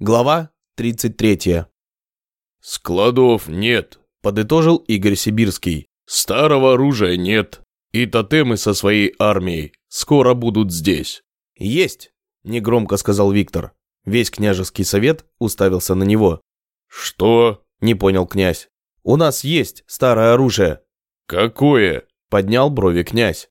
Глава 33. «Складов нет», – подытожил Игорь Сибирский. «Старого оружия нет. И тотемы со своей армией скоро будут здесь». «Есть», – негромко сказал Виктор. Весь княжеский совет уставился на него. «Что?» – не понял князь. «У нас есть старое оружие». «Какое?» – поднял брови князь.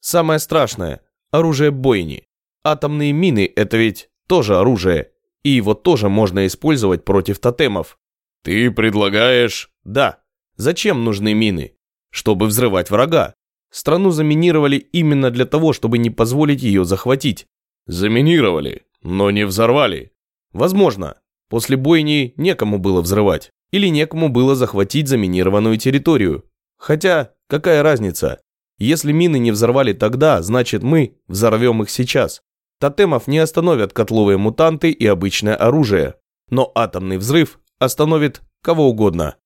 «Самое страшное – оружие бойни. Атомные мины – это ведь тоже оружие, и его тоже можно использовать против тотемов. Ты предлагаешь... Да. Зачем нужны мины? Чтобы взрывать врага. Страну заминировали именно для того, чтобы не позволить ее захватить. Заминировали, но не взорвали. Возможно. После бойни некому было взрывать. Или некому было захватить заминированную территорию. Хотя, какая разница? Если мины не взорвали тогда, значит мы взорвем их сейчас. Тотемов не остановят котловые мутанты и обычное оружие. Но атомный взрыв остановит кого угодно.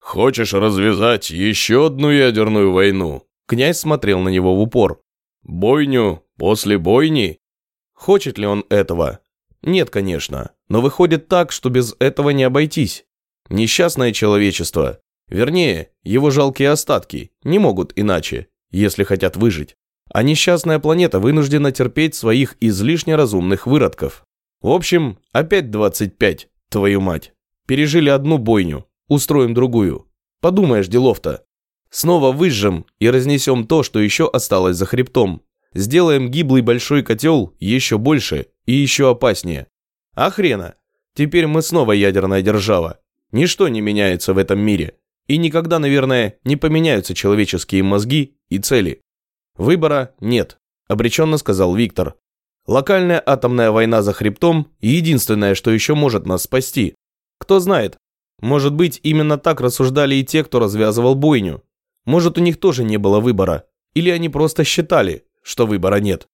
«Хочешь развязать еще одну ядерную войну?» Князь смотрел на него в упор. «Бойню после бойни?» Хочет ли он этого? Нет, конечно. Но выходит так, что без этого не обойтись. Несчастное человечество, вернее, его жалкие остатки, не могут иначе, если хотят выжить а несчастная планета вынуждена терпеть своих излишне разумных выродков. В общем, опять 25, твою мать. Пережили одну бойню, устроим другую. Подумаешь, делов-то. Снова выжжем и разнесем то, что еще осталось за хребтом. Сделаем гиблый большой котел еще больше и еще опаснее. А хрена, теперь мы снова ядерная держава. Ничто не меняется в этом мире. И никогда, наверное, не поменяются человеческие мозги и цели. Выбора нет, обреченно сказал Виктор. Локальная атомная война за хребтом – единственное, что еще может нас спасти. Кто знает, может быть, именно так рассуждали и те, кто развязывал бойню. Может, у них тоже не было выбора. Или они просто считали, что выбора нет.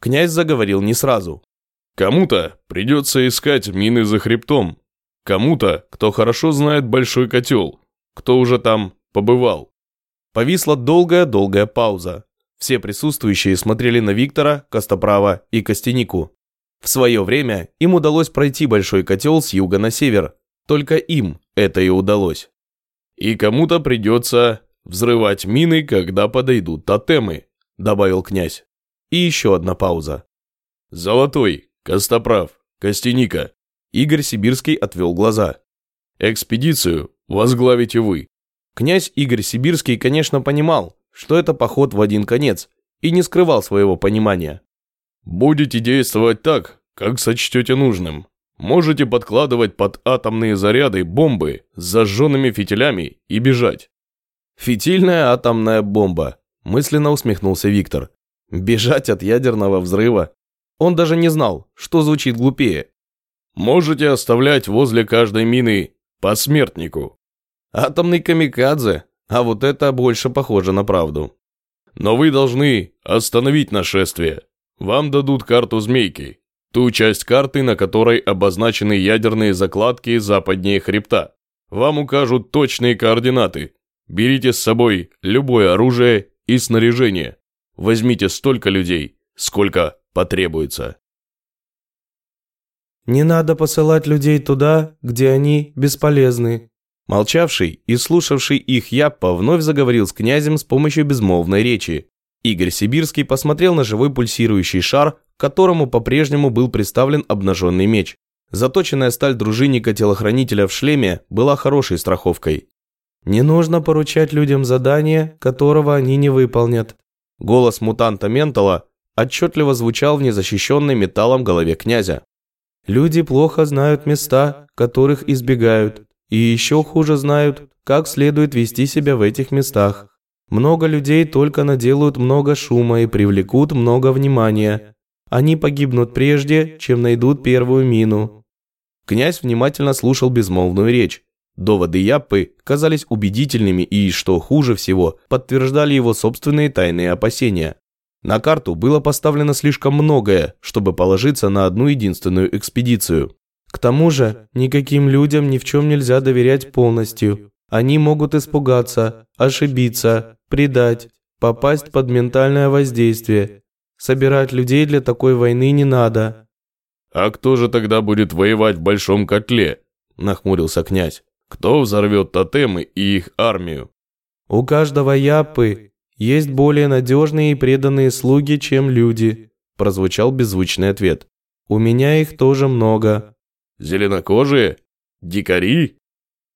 Князь заговорил не сразу. Кому-то придется искать мины за хребтом. Кому-то, кто хорошо знает большой котел. Кто уже там побывал. Повисла долгая-долгая пауза. Все присутствующие смотрели на Виктора, Костоправа и Костянику. В свое время им удалось пройти большой котел с юга на север. Только им это и удалось. «И кому-то придется взрывать мины, когда подойдут тотемы», добавил князь. И еще одна пауза. «Золотой, Костоправ, Костяника». Игорь Сибирский отвел глаза. «Экспедицию возглавите вы». Князь Игорь Сибирский, конечно, понимал, что это поход в один конец, и не скрывал своего понимания. «Будете действовать так, как сочтете нужным. Можете подкладывать под атомные заряды бомбы с зажженными фитилями и бежать». «Фитильная атомная бомба», – мысленно усмехнулся Виктор. «Бежать от ядерного взрыва?» Он даже не знал, что звучит глупее. «Можете оставлять возле каждой мины посмертнику». «Атомный камикадзе», а вот это больше похоже на правду. Но вы должны остановить нашествие. Вам дадут карту змейки. Ту часть карты, на которой обозначены ядерные закладки западнее хребта. Вам укажут точные координаты. Берите с собой любое оружие и снаряжение. Возьмите столько людей, сколько потребуется. Не надо посылать людей туда, где они бесполезны, Молчавший и слушавший их Яппа вновь заговорил с князем с помощью безмолвной речи. Игорь Сибирский посмотрел на живой пульсирующий шар, к которому по-прежнему был приставлен обнаженный меч. Заточенная сталь дружинника-телохранителя в шлеме была хорошей страховкой. «Не нужно поручать людям задание, которого они не выполнят». Голос мутанта Ментала отчетливо звучал в незащищенной металлом голове князя. «Люди плохо знают места, которых избегают. И еще хуже знают, как следует вести себя в этих местах. Много людей только наделают много шума и привлекут много внимания. Они погибнут прежде, чем найдут первую мину. Князь внимательно слушал безмолвную речь. Доводы Яппы казались убедительными и, что хуже всего, подтверждали его собственные тайные опасения. На карту было поставлено слишком многое, чтобы положиться на одну единственную экспедицию. К тому же, никаким людям ни в чем нельзя доверять полностью. Они могут испугаться, ошибиться, предать, попасть под ментальное воздействие. Собирать людей для такой войны не надо. «А кто же тогда будет воевать в большом котле?» – нахмурился князь. «Кто взорвет тотемы и их армию?» «У каждого япы есть более надежные и преданные слуги, чем люди», – прозвучал беззвучный ответ. «У меня их тоже много». «Зеленокожие? Дикари?»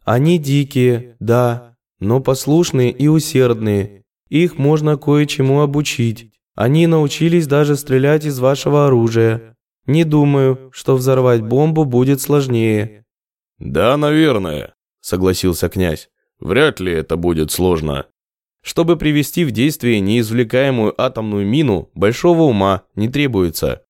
«Они дикие, да, но послушные и усердные. Их можно кое-чему обучить. Они научились даже стрелять из вашего оружия. Не думаю, что взорвать бомбу будет сложнее». «Да, наверное», – согласился князь. «Вряд ли это будет сложно». Чтобы привести в действие неизвлекаемую атомную мину, большого ума не требуется.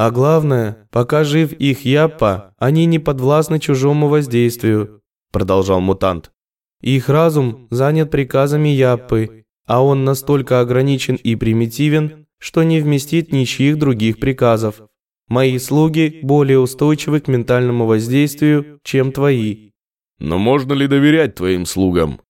А главное, пока жив их Яппа, они не подвластны чужому воздействию, продолжал мутант. Их разум занят приказами Яппы, а он настолько ограничен и примитивен, что не вместит ничьих других приказов. Мои слуги более устойчивы к ментальному воздействию, чем твои. Но можно ли доверять твоим слугам?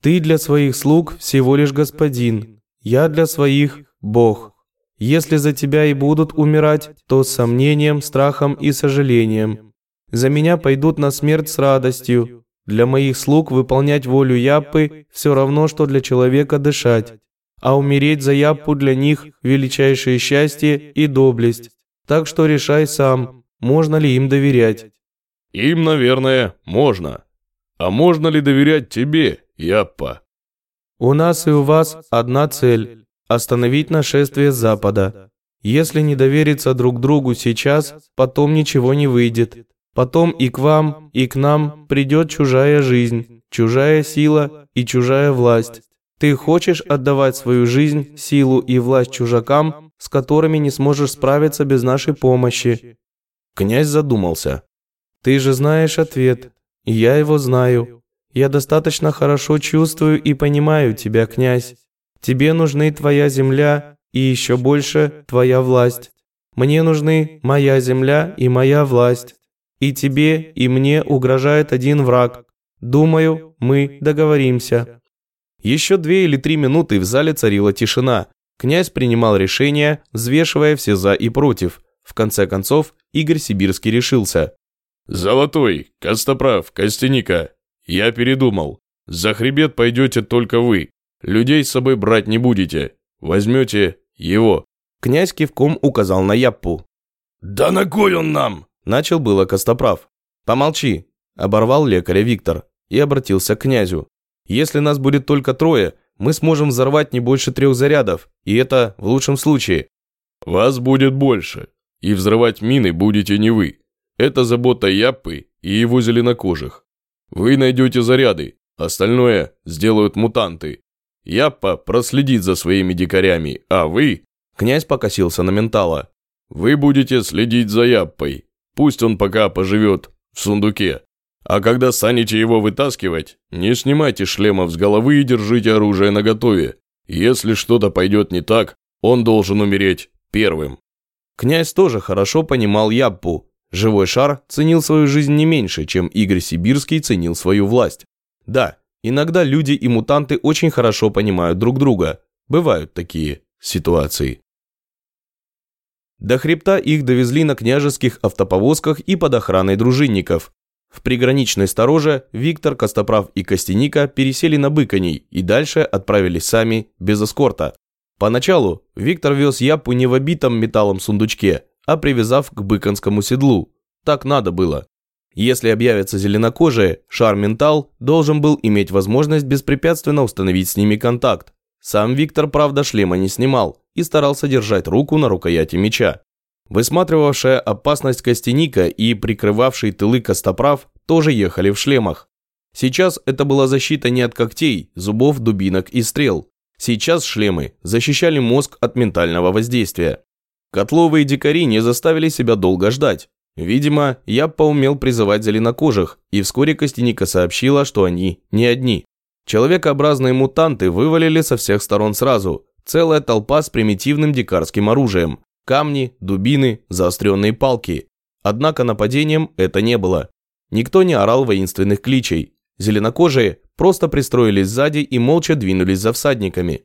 Ты для своих слуг всего лишь господин, я для своих – Бог. Если за тебя и будут умирать, то с сомнением, страхом и сожалением. За меня пойдут на смерть с радостью. Для моих слуг выполнять волю Яппы все равно, что для человека дышать. А умереть за Яппу для них – величайшее счастье и доблесть. Так что решай сам, можно ли им доверять. Им, наверное, можно. А можно ли доверять тебе, Яппа? У нас и у вас одна цель – остановить нашествие запада. Если не довериться друг другу сейчас, потом ничего не выйдет. Потом и к вам, и к нам придет чужая жизнь, чужая сила и чужая власть. Ты хочешь отдавать свою жизнь, силу и власть чужакам, с которыми не сможешь справиться без нашей помощи?» Князь задумался. «Ты же знаешь ответ. Я его знаю. Я достаточно хорошо чувствую и понимаю тебя, князь. Тебе нужны твоя земля и еще больше твоя власть. Мне нужны моя земля и моя власть. И тебе, и мне угрожает один враг. Думаю, мы договоримся». Еще две или три минуты в зале царила тишина. Князь принимал решения, взвешивая все «за» и «против». В конце концов, Игорь Сибирский решился. «Золотой, Костоправ, Костяника, я передумал. За хребет пойдете только вы. Людей с собой брать не будете. Возьмете его». Князь кивком указал на Яппу. «Да на кой он нам?» Начал было Костоправ. «Помолчи», – оборвал лекаря Виктор и обратился к князю. Если нас будет только трое, мы сможем взорвать не больше трех зарядов, и это в лучшем случае. Вас будет больше, и взрывать мины будете не вы. Это забота Яппы и его зеленокожих. Вы найдете заряды, остальное сделают мутанты. Яппа проследит за своими дикарями, а вы...» Князь покосился на ментала. «Вы будете следить за Яппой. Пусть он пока поживет в сундуке. А когда станете его вытаскивать, не снимайте шлемов с головы и держите оружие наготове. Если что-то пойдет не так, он должен умереть первым. Князь тоже хорошо понимал Ябпу. Живой шар ценил свою жизнь не меньше, чем Игорь Сибирский ценил свою власть. Да, иногда люди и мутанты очень хорошо понимают друг друга. Бывают такие ситуации. До хребта их довезли на княжеских автоповозках и под охраной дружинников. В приграничной стороже Виктор, Костоправ и Костяника пересели на быконей и дальше отправились сами, без эскорта. Поначалу Виктор вез Япу не в обитом металлом сундучке, а привязав к быконскому седлу. Так надо было. Если объявятся зеленокожие, шар-ментал должен был иметь возможность беспрепятственно установить с ними контакт. Сам Виктор, правда, шлема не снимал и старался держать руку на рукояти меча. Высматривавшая опасность Костяника и прикрывавший тылы Костоправ тоже ехали в шлемах. Сейчас это была защита не от когтей, зубов, дубинок и стрел. Сейчас шлемы защищали мозг от ментального воздействия. Котловые дикари не заставили себя долго ждать. Видимо, я поумел призывать зеленокожих, и вскоре Костяника сообщила, что они не одни. Человекообразные мутанты вывалили со всех сторон сразу. Целая толпа с примитивным дикарским оружием. Камни, дубины, заостренные палки. Однако нападением это не было. Никто не орал воинственных кличей. Зеленокожие просто пристроились сзади и молча двинулись за всадниками.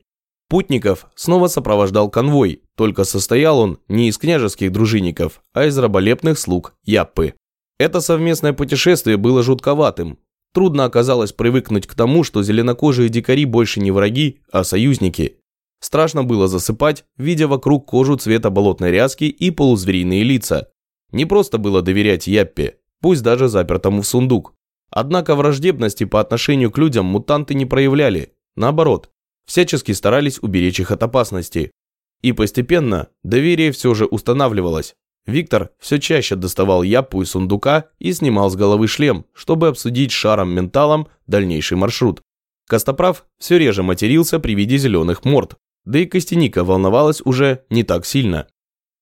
Путников снова сопровождал конвой, только состоял он не из княжеских дружинников, а из раболепных слуг Яппы. Это совместное путешествие было жутковатым. Трудно оказалось привыкнуть к тому, что зеленокожие дикари больше не враги, а союзники. Страшно было засыпать, видя вокруг кожу цвета болотной ряски и полузвериные лица. Не просто было доверять Яппе, пусть даже запертому в сундук. Однако враждебности по отношению к людям мутанты не проявляли. Наоборот, всячески старались уберечь их от опасности. И постепенно доверие все же устанавливалось. Виктор все чаще доставал Яппу из сундука и снимал с головы шлем, чтобы обсудить шаром-менталом дальнейший маршрут. Костоправ все реже матерился при виде зеленых морд, да и Костяника волновалась уже не так сильно.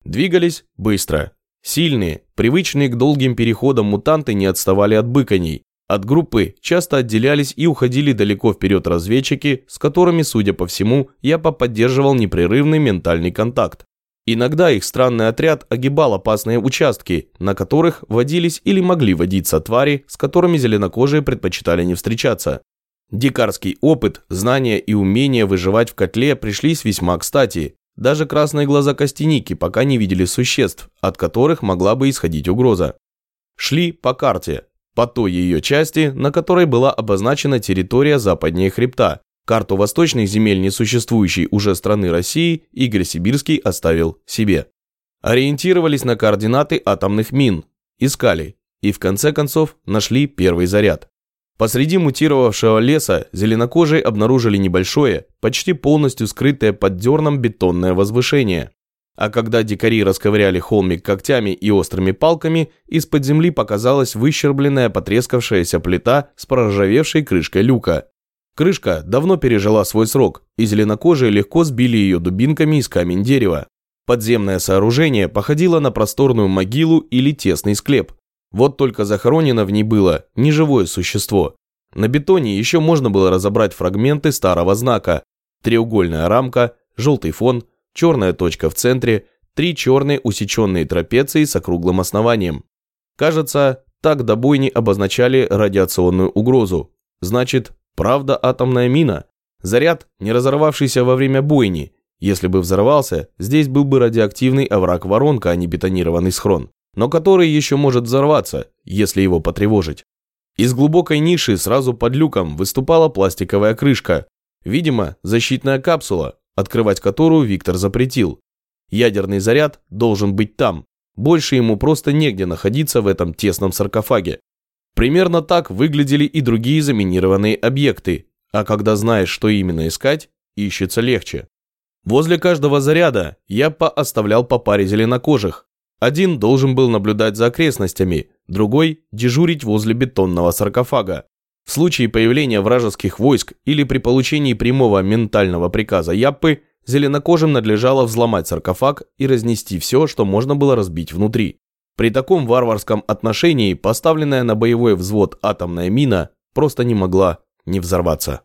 Двигались быстро. Сильные, привычные к долгим переходам мутанты не отставали от быканей. От группы часто отделялись и уходили далеко вперед разведчики, с которыми, судя по всему, я поддерживал непрерывный ментальный контакт. Иногда их странный отряд огибал опасные участки, на которых водились или могли водиться твари, с которыми зеленокожие предпочитали не встречаться. Дикарский опыт, знания и умения выживать в котле пришлись весьма кстати. Даже красные глаза костяники пока не видели существ, от которых могла бы исходить угроза. Шли по карте, по той ее части, на которой была обозначена территория западнее хребта, Карту восточных земель несуществующей уже страны России Игорь Сибирский оставил себе. Ориентировались на координаты атомных мин, искали и в конце концов нашли первый заряд. Посреди мутировавшего леса зеленокожие обнаружили небольшое, почти полностью скрытое под дерном бетонное возвышение. А когда дикари расковыряли холмик когтями и острыми палками, из-под земли показалась выщербленная потрескавшаяся плита с проржавевшей крышкой люка. Крышка давно пережила свой срок, и зеленокожие легко сбили ее дубинками из камень дерева. Подземное сооружение походило на просторную могилу или тесный склеп. Вот только захоронено в ней было неживое существо. На бетоне еще можно было разобрать фрагменты старого знака. Треугольная рамка, желтый фон, черная точка в центре, три черные усеченные трапеции с округлым основанием. Кажется, так до бойни обозначали радиационную угрозу. Значит, Правда, атомная мина. Заряд, не разорвавшийся во время бойни. Если бы взорвался, здесь был бы радиоактивный овраг-воронка, а не бетонированный схрон. Но который еще может взорваться, если его потревожить. Из глубокой ниши сразу под люком выступала пластиковая крышка. Видимо, защитная капсула, открывать которую Виктор запретил. Ядерный заряд должен быть там. Больше ему просто негде находиться в этом тесном саркофаге. Примерно так выглядели и другие заминированные объекты, а когда знаешь, что именно искать, ищется легче. Возле каждого заряда я оставлял по паре зеленокожих. Один должен был наблюдать за окрестностями, другой – дежурить возле бетонного саркофага. В случае появления вражеских войск или при получении прямого ментального приказа Яппы, зеленокожим надлежало взломать саркофаг и разнести все, что можно было разбить внутри. При таком варварском отношении поставленная на боевой взвод атомная мина просто не могла не взорваться.